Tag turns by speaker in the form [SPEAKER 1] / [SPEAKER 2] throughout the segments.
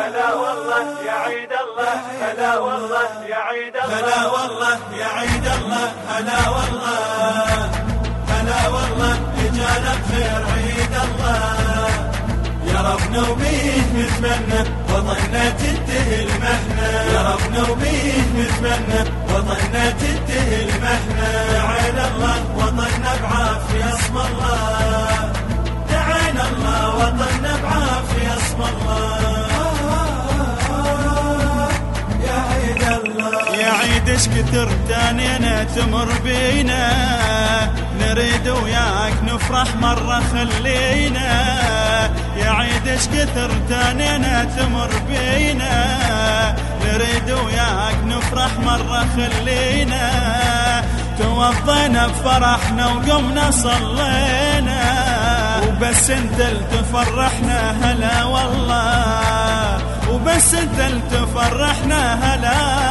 [SPEAKER 1] هلا والله يا عيد الله هلا والله يا عيد الله. هلا والله يا عيد الله هلا والله. هلا والله إجانا بخير عيد الله. يا ربنا وبيه نتمنى وطننا تنتهي المحنة يا ربنا وبيه نتمنى وطننا تنتهي المحنة يا عين الله وطننا بعافية اسم الله.
[SPEAKER 2] إيش كثر تانينا تمر بينا. نريد وياك نفرح مرة خلينا. يا عيد إيش كثر تانينا تمر بينا. نريد وياك نفرح مرة خلينا. توضينا بفرحنا وقمنا صلينا. وبس انت تفرحنا هلا والله. وبس انت تفرحنا هلا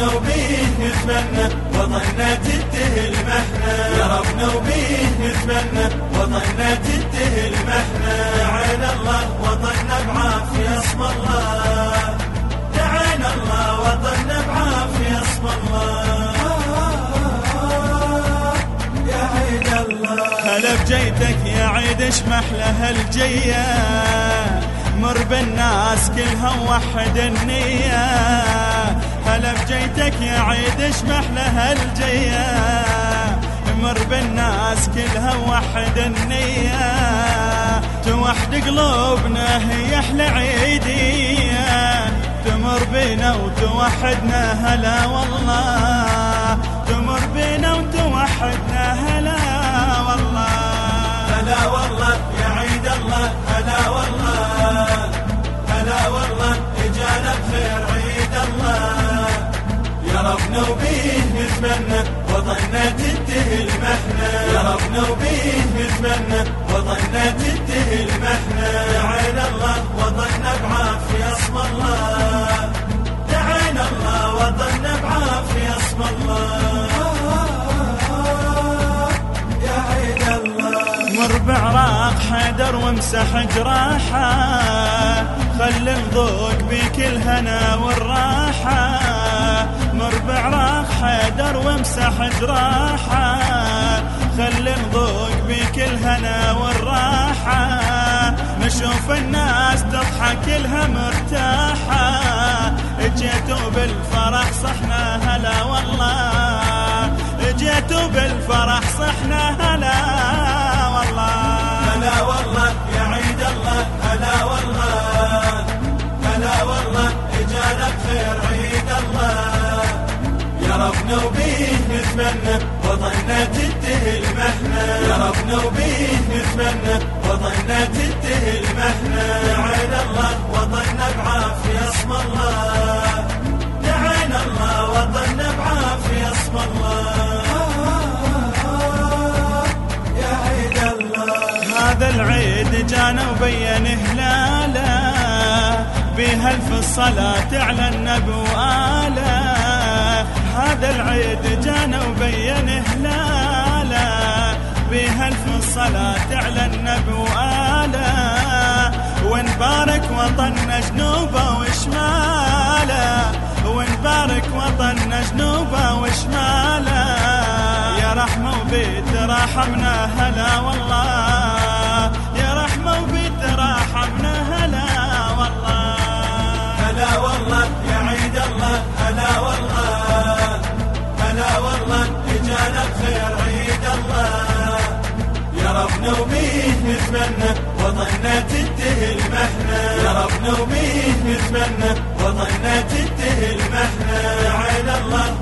[SPEAKER 1] ربنا وبيه نتمنى وطننا تنتهي المحنة. يا ربنا وبيه نتمنى وطننا تنتهي المحنة. عين الله وطننا بعافية اسم الله. دعينا الله وطننا بعافية اسم الله. يا عيد الله.
[SPEAKER 2] هلا بجيتك يا عيد اش محلى الجية مر بالناس كلها وحد النية هلا بجيتك يا عيد اش محلى الجية. مر بالناس كلها وحد النية. توحد قلوبنا هي أحلى عيدية. تمر بينا وتوحدنا هلا والله. تمر بينا وتوحدنا هلا
[SPEAKER 1] ربنا وبيه نتمنى وطننا تنتهي المحنة. يا ربنا وبيه نتمنى وطننا تنتهي المحنة. يا عين الله وطننا بعافية اسم الله. دعينا الله وطننا بعافية اسم الله.
[SPEAKER 2] مر بعراق حيدر وامسح جراحه. خل الذوق بك الهنا والراحة. مر بعراق حيدر وامسح جراحة. خل الذوق بك الهنا والراحة. نشوف الناس تضحك لها مرتاحة. جيتوا بالفرح صحنا هلا والله. جيتوا بالفرح صحنا هلا
[SPEAKER 1] وطننا تنتهي المحنة يا ربنا وبيه نتمنى. وطننا تنتهي المحنة يا عين الله وطننا بعافية. اسم الله. دعينا الله وطننا بعافية. اسم الله. يا عيد الله.
[SPEAKER 2] هذا العيد جانا وبين هلاله. بهلف الصلاة على النبي هذا العيد جانا وبين هلاله بهلف الصلاة على النبي وآله. ونبارك وطننا جنوبه وشماله. ونبارك وطننا جنوبه وشماله. يا رحمة وبيت رحمنا هلا والله.
[SPEAKER 1] ربنا وبيه نتمنى وطننا تنتهي المحنة يا ربنا وبيه نتمنى وطننا تنتهي المحنة اسم الله